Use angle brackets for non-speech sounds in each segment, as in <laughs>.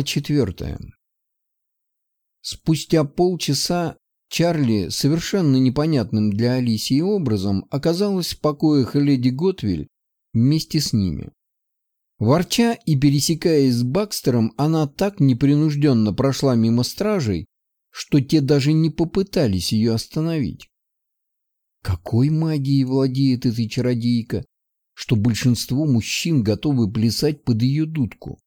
Глава четвертая. Спустя полчаса Чарли, совершенно непонятным для Алисии образом, оказалась в покоях леди Готвиль вместе с ними. Ворча и пересекаясь с Бакстером, она так непринужденно прошла мимо стражей, что те даже не попытались ее остановить. Какой магией владеет эта чародейка, что большинство мужчин готовы плясать под ее дудку?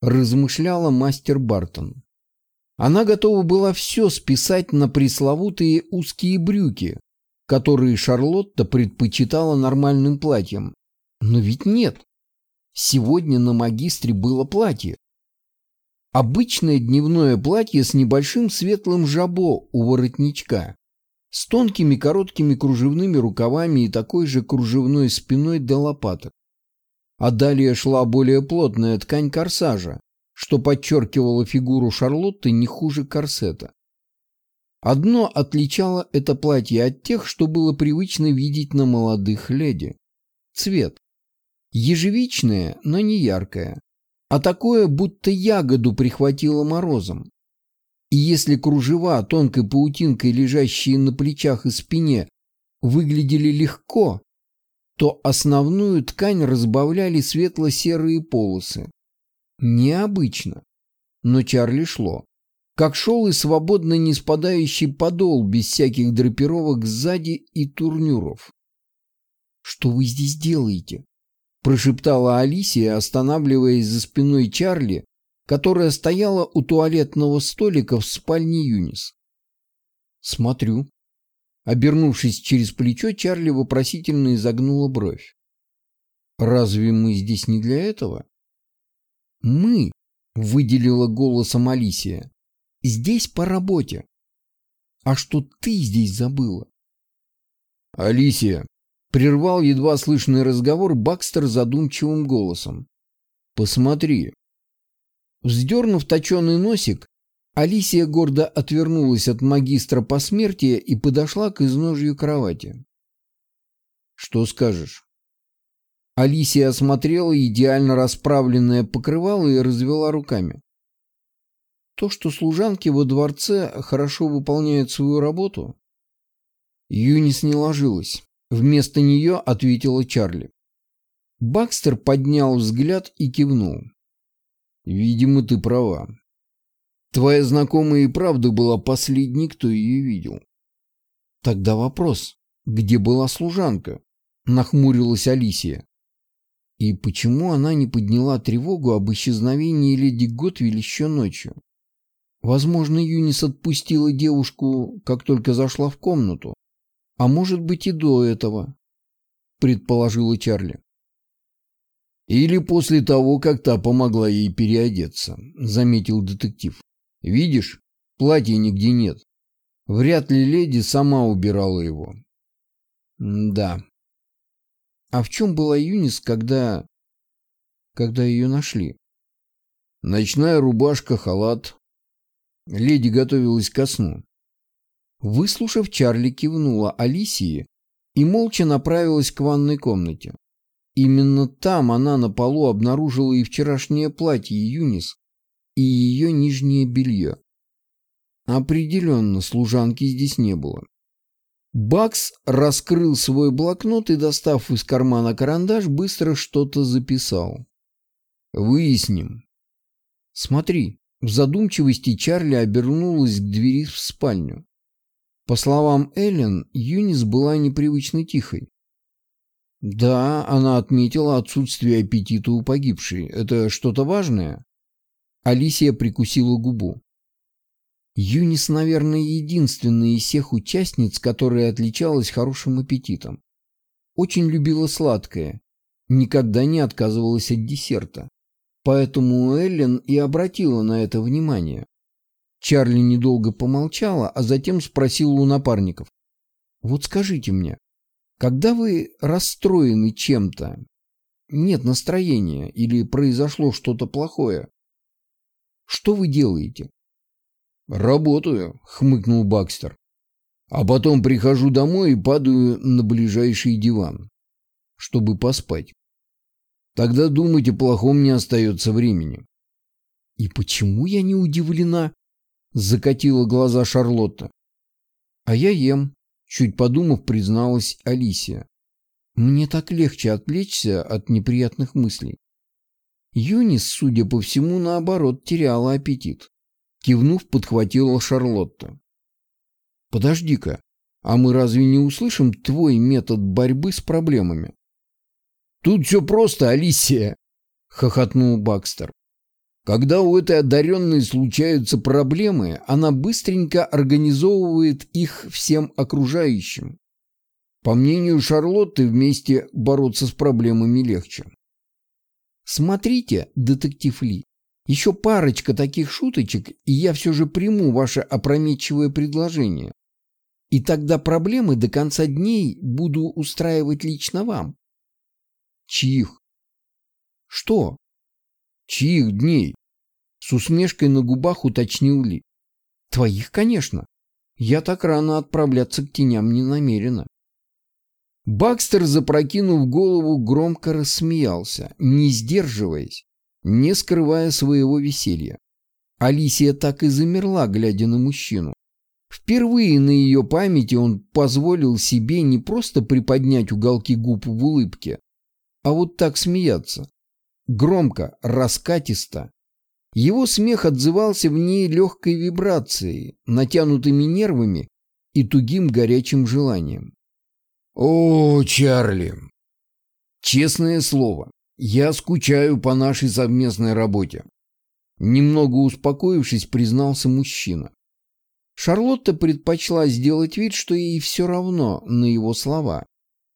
Размышляла мастер Бартон. Она готова была все списать на пресловутые узкие брюки, которые Шарлотта предпочитала нормальным платьям. Но ведь нет. Сегодня на магистре было платье. Обычное дневное платье с небольшим светлым жабо у воротничка, с тонкими короткими кружевными рукавами и такой же кружевной спиной до лопаток а далее шла более плотная ткань корсажа, что подчеркивало фигуру Шарлотты не хуже корсета. Одно отличало это платье от тех, что было привычно видеть на молодых леди. Цвет. Ежевичное, но не яркое, а такое, будто ягоду прихватило морозом. И если кружева, тонкой паутинкой, лежащие на плечах и спине, выглядели легко, то основную ткань разбавляли светло-серые полосы. Необычно, но Чарли шло. Как шел и свободно не спадающий подол без всяких драпировок сзади и турнюров. «Что вы здесь делаете?» прошептала Алисия, останавливаясь за спиной Чарли, которая стояла у туалетного столика в спальне Юнис. «Смотрю», Обернувшись через плечо, Чарли вопросительно изогнула бровь. «Разве мы здесь не для этого?» «Мы», — выделила голосом Алисия, — «здесь по работе. А что ты здесь забыла?» «Алисия», — прервал едва слышный разговор Бакстер задумчивым голосом. «Посмотри». Вздернув точеный носик, Алисия гордо отвернулась от магистра посмертия и подошла к изножью кровати. «Что скажешь?» Алисия осмотрела идеально расправленное покрывало и развела руками. То, что служанки во дворце хорошо выполняют свою работу? Юнис не ложилась. Вместо нее ответила Чарли. Бакстер поднял взгляд и кивнул. «Видимо, ты права. Твоя знакомая и правда была последней, кто ее видел. Тогда вопрос, где была служанка? Нахмурилась Алисия. И почему она не подняла тревогу об исчезновении леди Готвиль еще ночью? Возможно, Юнис отпустила девушку, как только зашла в комнату. А может быть и до этого, предположила Чарли. Или после того, как та помогла ей переодеться, заметил детектив. Видишь, платья нигде нет. Вряд ли леди сама убирала его. Да. А в чем была Юнис, когда... когда ее нашли? Ночная рубашка, халат. Леди готовилась ко сну. Выслушав, Чарли кивнула Алисии и молча направилась к ванной комнате. Именно там она на полу обнаружила и вчерашнее платье Юнис, и ее нижнее белье. Определенно, служанки здесь не было. Бакс раскрыл свой блокнот и, достав из кармана карандаш, быстро что-то записал. «Выясним». «Смотри». В задумчивости Чарли обернулась к двери в спальню. По словам Эллен, Юнис была непривычно тихой. Да, она отметила отсутствие аппетита у погибшей. Это что-то важное? Алисия прикусила губу. Юнис, наверное, единственная из всех участниц, которая отличалась хорошим аппетитом. Очень любила сладкое, никогда не отказывалась от десерта. Поэтому Эллен и обратила на это внимание. Чарли недолго помолчала, а затем спросила у напарников. «Вот скажите мне, когда вы расстроены чем-то, нет настроения или произошло что-то плохое, что вы делаете?» «Работаю», — хмыкнул Бакстер. «А потом прихожу домой и падаю на ближайший диван, чтобы поспать. Тогда думать о плохом не остается времени». «И почему я не удивлена?» — закатила глаза Шарлотта. «А я ем», — чуть подумав, призналась Алисия. «Мне так легче отвлечься от неприятных мыслей». Юнис, судя по всему, наоборот, теряла аппетит. Кивнув, подхватила Шарлотта. «Подожди-ка, а мы разве не услышим твой метод борьбы с проблемами?» «Тут все просто, Алисия!» — хохотнул Бакстер. Когда у этой одаренной случаются проблемы, она быстренько организовывает их всем окружающим. По мнению Шарлотты, вместе бороться с проблемами легче. Смотрите, детектив Ли, еще парочка таких шуточек, и я все же приму ваше опрометчивое предложение. И тогда проблемы до конца дней буду устраивать лично вам. Чьих? Что? Чьих дней? С усмешкой на губах уточнил Ли. Твоих, конечно. Я так рано отправляться к теням не намерена. Бакстер, запрокинув голову, громко рассмеялся, не сдерживаясь, не скрывая своего веселья. Алисия так и замерла, глядя на мужчину. Впервые на ее памяти он позволил себе не просто приподнять уголки губ в улыбке, а вот так смеяться. Громко, раскатисто. Его смех отзывался в ней легкой вибрацией, натянутыми нервами и тугим горячим желанием. «О, Чарли! Честное слово, я скучаю по нашей совместной работе». Немного успокоившись, признался мужчина. Шарлотта предпочла сделать вид, что ей все равно на его слова.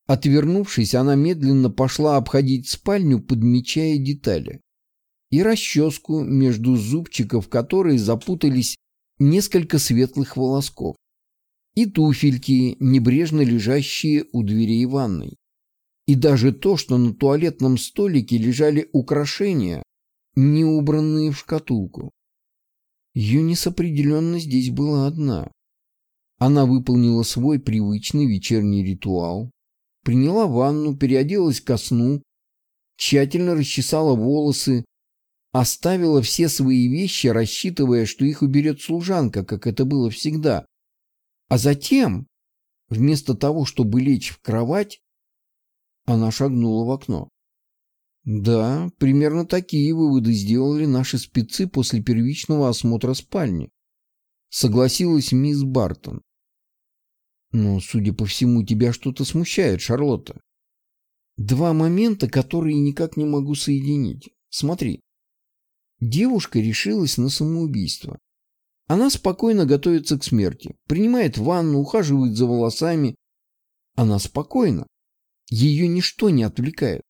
Отвернувшись, она медленно пошла обходить спальню, подмечая детали. И расческу, между зубчиков которой запутались несколько светлых волосков. И туфельки, небрежно лежащие у дверей ванной. И даже то, что на туалетном столике лежали украшения, не убранные в шкатулку. Юнис определенно здесь была одна. Она выполнила свой привычный вечерний ритуал, приняла ванну, переоделась ко сну, тщательно расчесала волосы, оставила все свои вещи, рассчитывая, что их уберет служанка, как это было всегда. А затем, вместо того, чтобы лечь в кровать, она шагнула в окно. Да, примерно такие выводы сделали наши спецы после первичного осмотра спальни. Согласилась мисс Бартон. Но, судя по всему, тебя что-то смущает, Шарлотта. Два момента, которые никак не могу соединить. Смотри. Девушка решилась на самоубийство. Она спокойно готовится к смерти, принимает ванну, ухаживает за волосами. Она спокойна. Ее ничто не отвлекает.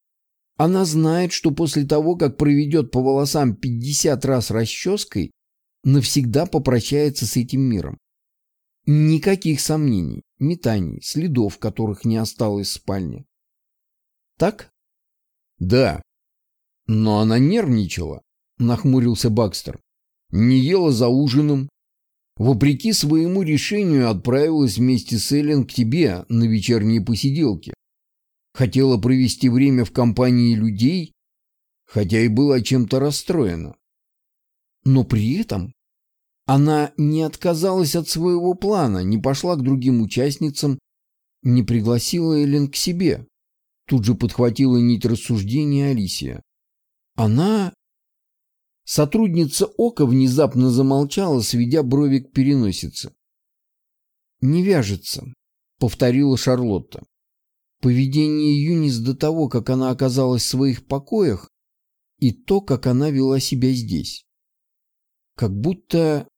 Она знает, что после того, как проведет по волосам 50 раз расческой, навсегда попрощается с этим миром. Никаких сомнений, метаний, следов, которых не осталось в спальне. Так? Да. Но она нервничала, нахмурился Бакстер. Не ела за ужином. Вопреки своему решению отправилась вместе с Эллен к тебе на вечерние посиделки. Хотела провести время в компании людей, хотя и была чем-то расстроена. Но при этом она не отказалась от своего плана, не пошла к другим участницам, не пригласила Эллен к себе. Тут же подхватила нить рассуждения Алисия. Она... Сотрудница Ока внезапно замолчала, сведя брови к переносице. «Не вяжется», — повторила Шарлотта. Поведение Юнис до того, как она оказалась в своих покоях, и то, как она вела себя здесь. Как будто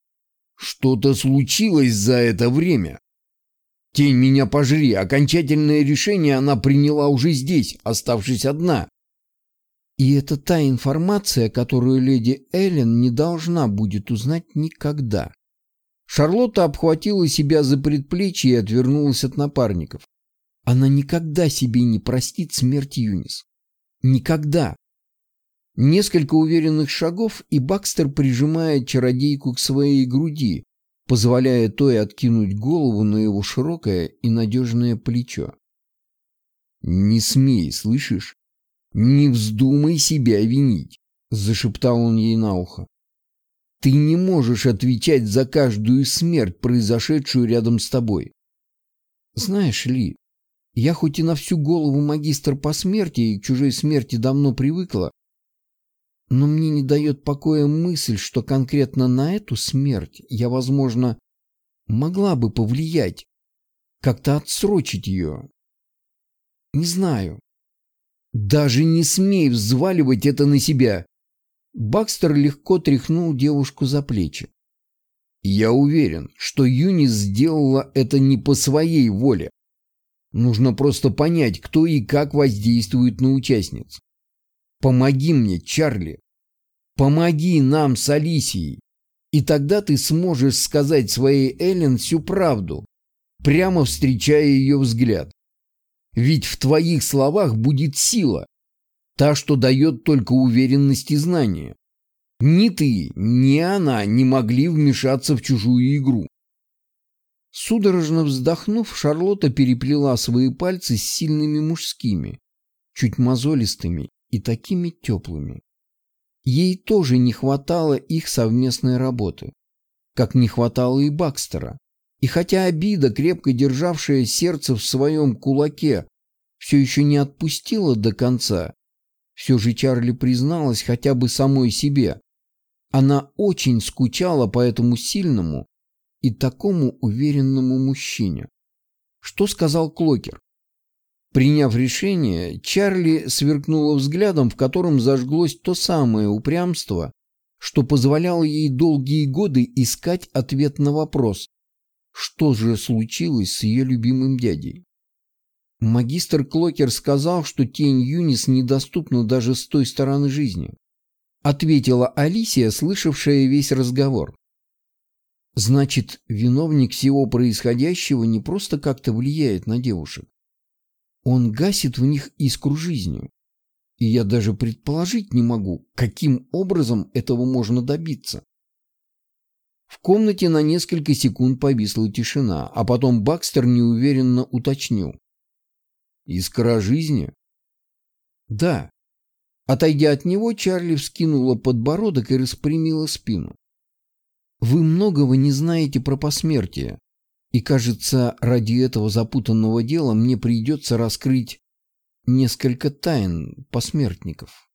что-то случилось за это время. Тень меня пожри, окончательное решение она приняла уже здесь, оставшись одна. И это та информация, которую леди Эллен не должна будет узнать никогда. Шарлотта обхватила себя за предплечье и отвернулась от напарников. Она никогда себе не простит смерть Юнис. Никогда. Несколько уверенных шагов, и Бакстер прижимает чародейку к своей груди, позволяя той откинуть голову на его широкое и надежное плечо. «Не смей, слышишь? Не вздумай себя винить», — зашептал он ей на ухо. Ты не можешь отвечать за каждую смерть, произошедшую рядом с тобой. Знаешь ли, я хоть и на всю голову магистр по смерти и к чужой смерти давно привыкла, но мне не дает покоя мысль, что конкретно на эту смерть я, возможно, могла бы повлиять, как-то отсрочить ее. Не знаю. Даже не смей взваливать это на себя. Бакстер легко тряхнул девушку за плечи. Я уверен, что Юнис сделала это не по своей воле. Нужно просто понять, кто и как воздействует на участниц. Помоги мне, Чарли. Помоги нам с Алисией. И тогда ты сможешь сказать своей Эллен всю правду, прямо встречая ее взгляд. Ведь в твоих словах будет сила, та, что дает только уверенность и знание. Ни ты, ни она не могли вмешаться в чужую игру. Судорожно вздохнув, Шарлотта переплела свои пальцы с сильными мужскими, чуть мозолистыми и такими теплыми. Ей тоже не хватало их совместной работы, как не хватало и Бакстера. И хотя обида, крепко державшая сердце в своем кулаке, все еще не отпустила до конца, все же Чарли призналась хотя бы самой себе. Она очень скучала по этому сильному и такому уверенному мужчине. Что сказал Клокер? Приняв решение, Чарли сверкнула взглядом, в котором зажглось то самое упрямство, что позволяло ей долгие годы искать ответ на вопрос, что же случилось с ее любимым дядей. Магистр Клокер сказал, что тень Юнис недоступна даже с той стороны жизни. Ответила Алисия, слышавшая весь разговор. Значит, виновник всего происходящего не просто как-то влияет на девушек. Он гасит в них искру жизни. И я даже предположить не могу, каким образом этого можно добиться. В комнате на несколько секунд повисла тишина, а потом Бакстер неуверенно уточнил. «Искра жизни?» «Да». Отойдя от него, Чарли вскинула подбородок и распрямила спину. «Вы многого не знаете про посмертие, и, кажется, ради этого запутанного дела мне придется раскрыть несколько тайн посмертников».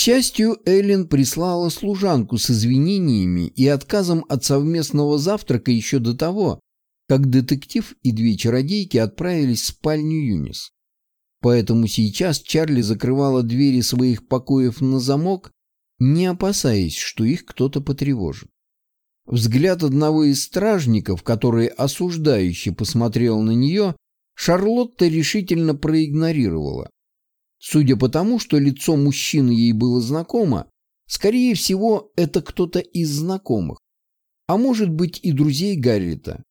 Счастью, Эллен прислала служанку с извинениями и отказом от совместного завтрака еще до того, как детектив и две чародейки отправились в спальню Юнис. Поэтому сейчас Чарли закрывала двери своих покоев на замок, не опасаясь, что их кто-то потревожит. Взгляд одного из стражников, который осуждающе посмотрел на нее, Шарлотта решительно проигнорировала. Судя по тому, что лицо мужчины ей было знакомо, скорее всего, это кто-то из знакомых, а может быть и друзей Гаррита.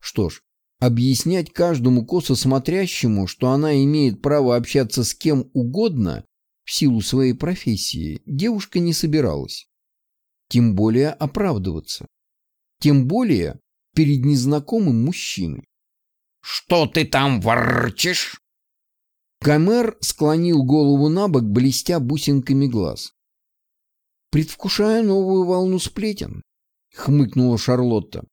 Что ж, объяснять каждому косо смотрящему, что она имеет право общаться с кем угодно в силу своей профессии, девушка не собиралась. Тем более оправдываться. Тем более перед незнакомым мужчиной. «Что ты там ворчишь?» Гомер склонил голову на бок, блестя бусинками глаз. «Предвкушая новую волну сплетен», — хмыкнула Шарлотта.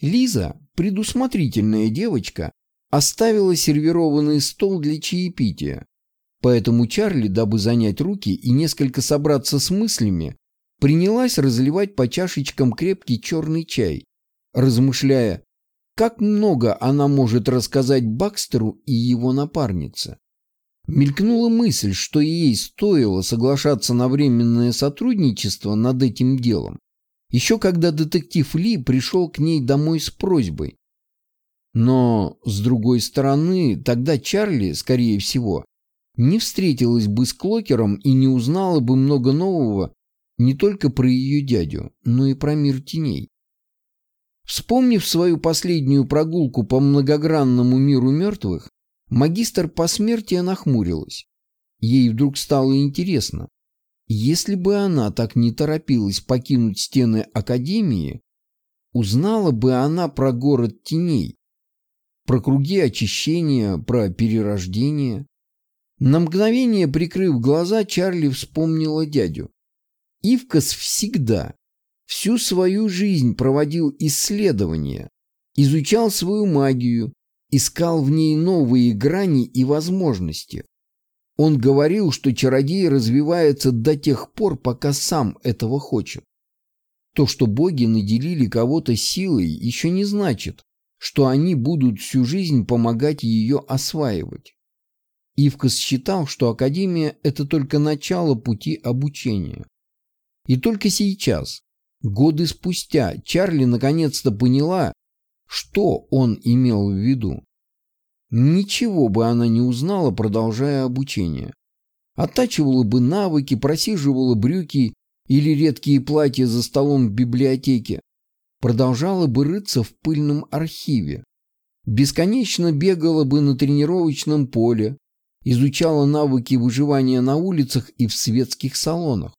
Лиза, предусмотрительная девочка, оставила сервированный стол для чаепития. Поэтому Чарли, дабы занять руки и несколько собраться с мыслями, принялась разливать по чашечкам крепкий черный чай, размышляя, как много она может рассказать Бакстеру и его напарнице. Мелькнула мысль, что ей стоило соглашаться на временное сотрудничество над этим делом, еще когда детектив Ли пришел к ней домой с просьбой. Но, с другой стороны, тогда Чарли, скорее всего, не встретилась бы с Клокером и не узнала бы много нового не только про ее дядю, но и про мир теней. Вспомнив свою последнюю прогулку по многогранному миру мертвых, Магистр посмертия нахмурилась. Ей вдруг стало интересно. Если бы она так не торопилась покинуть стены Академии, узнала бы она про город теней. про круги очищения, про перерождение. На мгновение, прикрыв глаза, Чарли вспомнила дядю. Ивкас всегда, всю свою жизнь проводил исследования, изучал свою магию, искал в ней новые грани и возможности. Он говорил, что чародей развивается до тех пор, пока сам этого хочет. То, что боги наделили кого-то силой, еще не значит, что они будут всю жизнь помогать ее осваивать. Ивкас считал, что Академия – это только начало пути обучения. И только сейчас, годы спустя, Чарли наконец-то поняла, что он имел в виду. Ничего бы она не узнала, продолжая обучение. Оттачивала бы навыки, просиживала брюки или редкие платья за столом в библиотеке. Продолжала бы рыться в пыльном архиве. Бесконечно бегала бы на тренировочном поле, изучала навыки выживания на улицах и в светских салонах.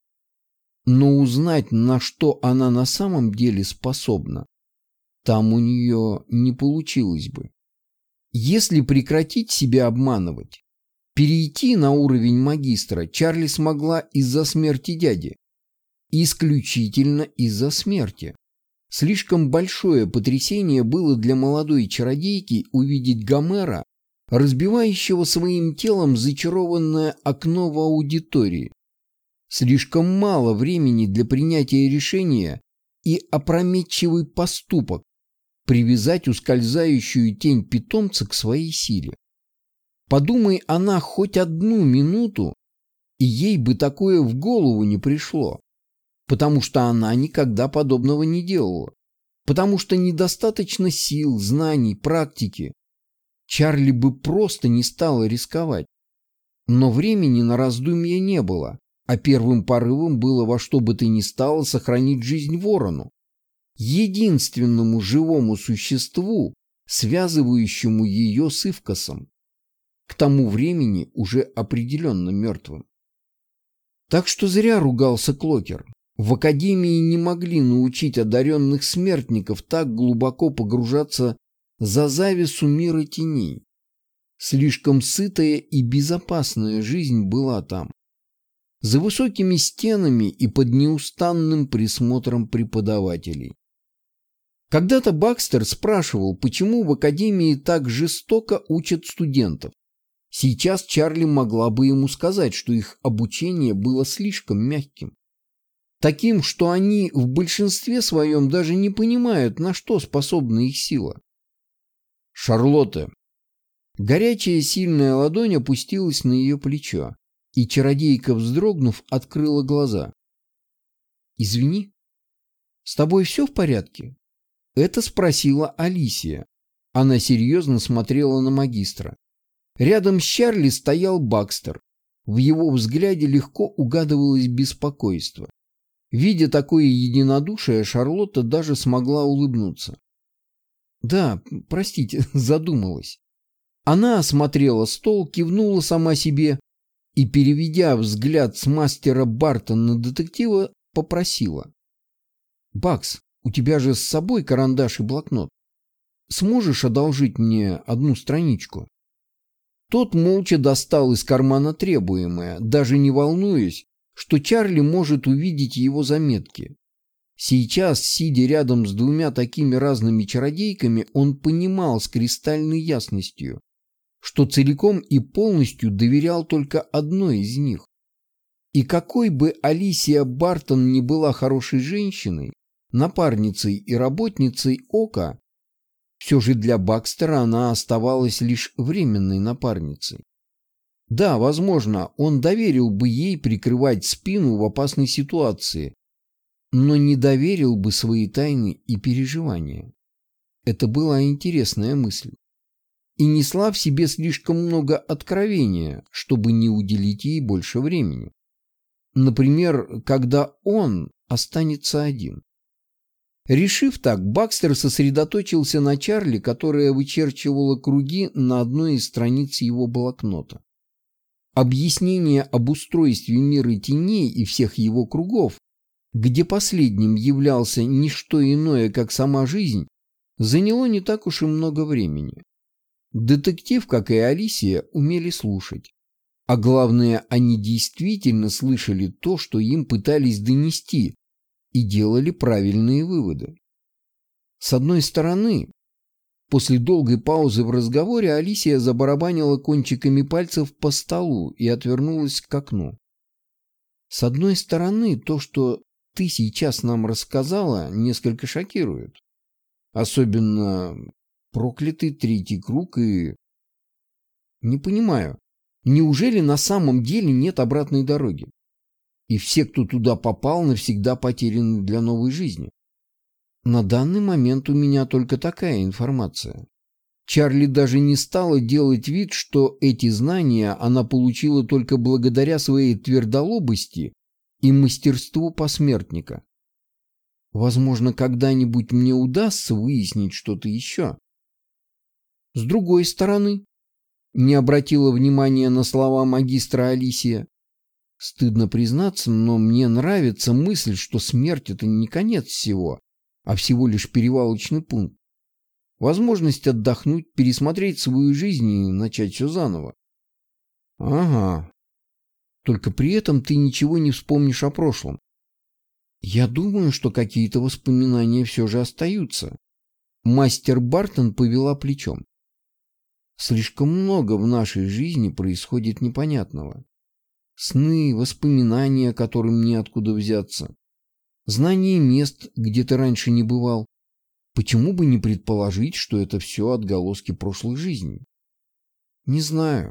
Но узнать, на что она на самом деле способна, там у нее не получилось бы. Если прекратить себя обманывать, перейти на уровень магистра Чарли смогла из-за смерти дяди. Исключительно из-за смерти. Слишком большое потрясение было для молодой чародейки увидеть Гомера, разбивающего своим телом зачарованное окно в аудитории. Слишком мало времени для принятия решения и опрометчивый поступок, привязать ускользающую тень питомца к своей силе. Подумай она хоть одну минуту, и ей бы такое в голову не пришло, потому что она никогда подобного не делала, потому что недостаточно сил, знаний, практики. Чарли бы просто не стала рисковать. Но времени на раздумья не было, а первым порывом было во что бы ты ни стало сохранить жизнь ворону единственному живому существу, связывающему ее с Ивкасом, к тому времени уже определенно мертвым. Так что зря ругался Клокер. В Академии не могли научить одаренных смертников так глубоко погружаться за завесу мира теней. Слишком сытая и безопасная жизнь была там. За высокими стенами и под неустанным присмотром преподавателей. Когда-то Бакстер спрашивал, почему в академии так жестоко учат студентов. Сейчас Чарли могла бы ему сказать, что их обучение было слишком мягким. Таким, что они в большинстве своем даже не понимают, на что способна их сила. Шарлотта. Горячая сильная ладонь опустилась на ее плечо, и чародейка, вздрогнув, открыла глаза. «Извини, с тобой все в порядке?» Это спросила Алисия. Она серьезно смотрела на магистра. Рядом с Чарли стоял Бакстер. В его взгляде легко угадывалось беспокойство. Видя такое единодушие, Шарлотта даже смогла улыбнуться. «Да, простите, <laughs> задумалась». Она осмотрела стол, кивнула сама себе и, переведя взгляд с мастера Бартона на детектива, попросила. «Бакс, у тебя же с собой карандаш и блокнот. Сможешь одолжить мне одну страничку?» Тот молча достал из кармана требуемое, даже не волнуясь, что Чарли может увидеть его заметки. Сейчас, сидя рядом с двумя такими разными чародейками, он понимал с кристальной ясностью, что целиком и полностью доверял только одной из них. И какой бы Алисия Бартон ни была хорошей женщиной, напарницей и работницей Ока, все же для Бакстера она оставалась лишь временной напарницей. Да, возможно, он доверил бы ей прикрывать спину в опасной ситуации, но не доверил бы свои тайны и переживания. Это была интересная мысль. И несла в себе слишком много откровения, чтобы не уделить ей больше времени. Например, когда он останется один. Решив так, Бакстер сосредоточился на Чарли, которая вычерчивала круги на одной из страниц его блокнота. Объяснение об устройстве мира теней и всех его кругов, где последним являлся не что иное, как сама жизнь, заняло не так уж и много времени. Детектив, как и Алисия, умели слушать. А главное, они действительно слышали то, что им пытались донести, и делали правильные выводы. С одной стороны, после долгой паузы в разговоре Алисия забарабанила кончиками пальцев по столу и отвернулась к окну. С одной стороны, то, что ты сейчас нам рассказала, несколько шокирует. Особенно проклятый третий круг и... Не понимаю, неужели на самом деле нет обратной дороги? И все, кто туда попал, навсегда потеряны для новой жизни? На данный момент у меня только такая информация. Чарли даже не стала делать вид, что эти знания она получила только благодаря своей твердолобости и мастерству посмертника. Возможно, когда-нибудь мне удастся выяснить что-то еще. С другой стороны, не обратила внимания на слова магистра Алисия. Стыдно признаться, но мне нравится мысль, что смерть — это не конец всего, а всего лишь перевалочный пункт. Возможность отдохнуть, пересмотреть свою жизнь и начать все заново. Ага. Только при этом ты ничего не вспомнишь о прошлом. Я думаю, что какие-то воспоминания все же остаются. Мастер Бартон повела плечом. Слишком много в нашей жизни происходит непонятного. Сны, воспоминания, которым неоткуда взяться. Знание мест, где ты раньше не бывал. Почему бы не предположить, что это все отголоски прошлой жизни? Не знаю.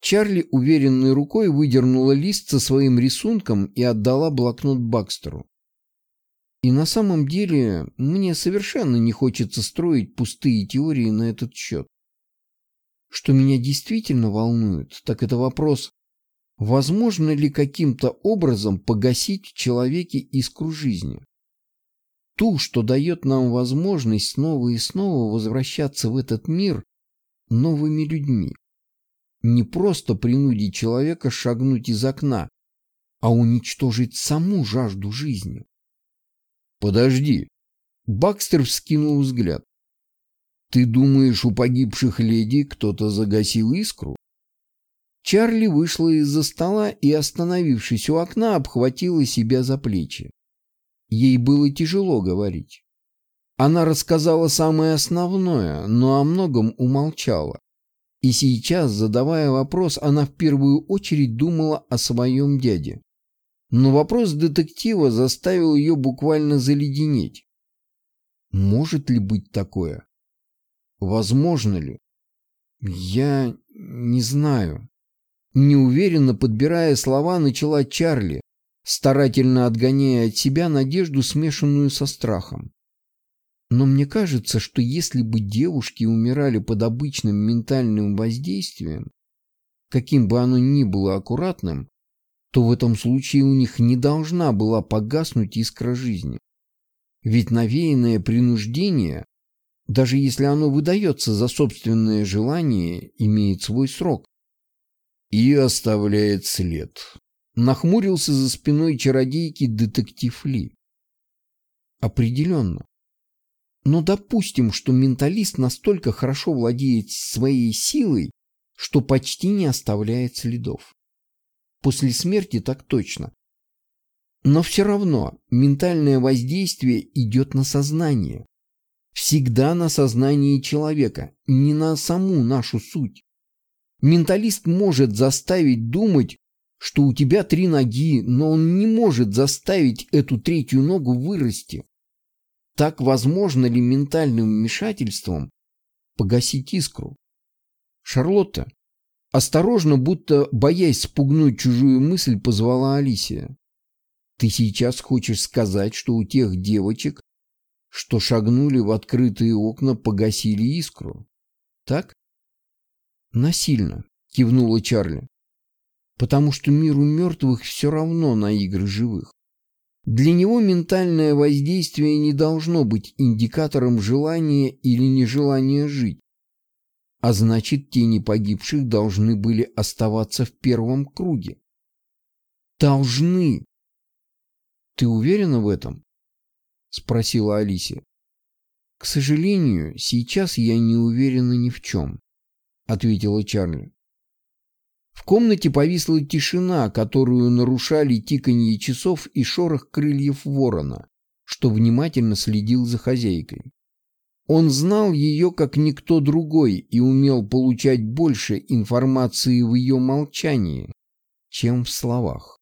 Чарли уверенной рукой выдернула лист со своим рисунком и отдала блокнот Бакстеру. И на самом деле мне совершенно не хочется строить пустые теории на этот счет. Что меня действительно волнует, так это вопрос, возможно ли каким-то образом погасить в человеке искру жизни. Ту, что дает нам возможность снова и снова возвращаться в этот мир новыми людьми. Не просто принудить человека шагнуть из окна, а уничтожить саму жажду жизни. Подожди. Бакстер вскинул взгляд. «Ты думаешь, у погибших леди кто-то загасил искру?» Чарли вышла из-за стола и, остановившись у окна, обхватила себя за плечи. Ей было тяжело говорить. Она рассказала самое основное, но о многом умолчала. И сейчас, задавая вопрос, она в первую очередь думала о своем дяде. Но вопрос детектива заставил ее буквально заледенеть. Может ли быть такое? Возможно ли? Я не знаю. Неуверенно подбирая слова, начала Чарли, старательно отгоняя от себя надежду, смешанную со страхом. Но мне кажется, что если бы девушки умирали под обычным ментальным воздействием, каким бы оно ни было аккуратным, то в этом случае у них не должна была погаснуть искра жизни. Ведь навеянное принуждение даже если оно выдается за собственное желание, имеет свой срок. И оставляет след. Нахмурился за спиной чародейки детектив Ли. Определенно. Но допустим, что менталист настолько хорошо владеет своей силой, что почти не оставляет следов. После смерти так точно. Но все равно ментальное воздействие идет на сознание всегда на сознании человека, не на саму нашу суть. Менталист может заставить думать, что у тебя три ноги, но он не может заставить эту третью ногу вырасти. Так возможно ли ментальным вмешательством погасить искру? Шарлотта, осторожно, будто боясь спугнуть чужую мысль, позвала Алисия. Ты сейчас хочешь сказать, что у тех девочек, что шагнули в открытые окна, погасили искру. Так? Насильно, кивнула Чарли. Потому что миру мертвых все равно на игры живых. Для него ментальное воздействие не должно быть индикатором желания или нежелания жить. А значит, тени погибших должны были оставаться в первом круге. Должны. Ты уверена в этом? — спросила Алисия. «К сожалению, сейчас я не уверена ни в чем. — ответила Чарли. В комнате повисла тишина, которую нарушали тиканье часов и шорох крыльев ворона, что внимательно следил за хозяйкой. Он знал ее как никто другой и умел получать больше информации в ее молчании, чем в словах.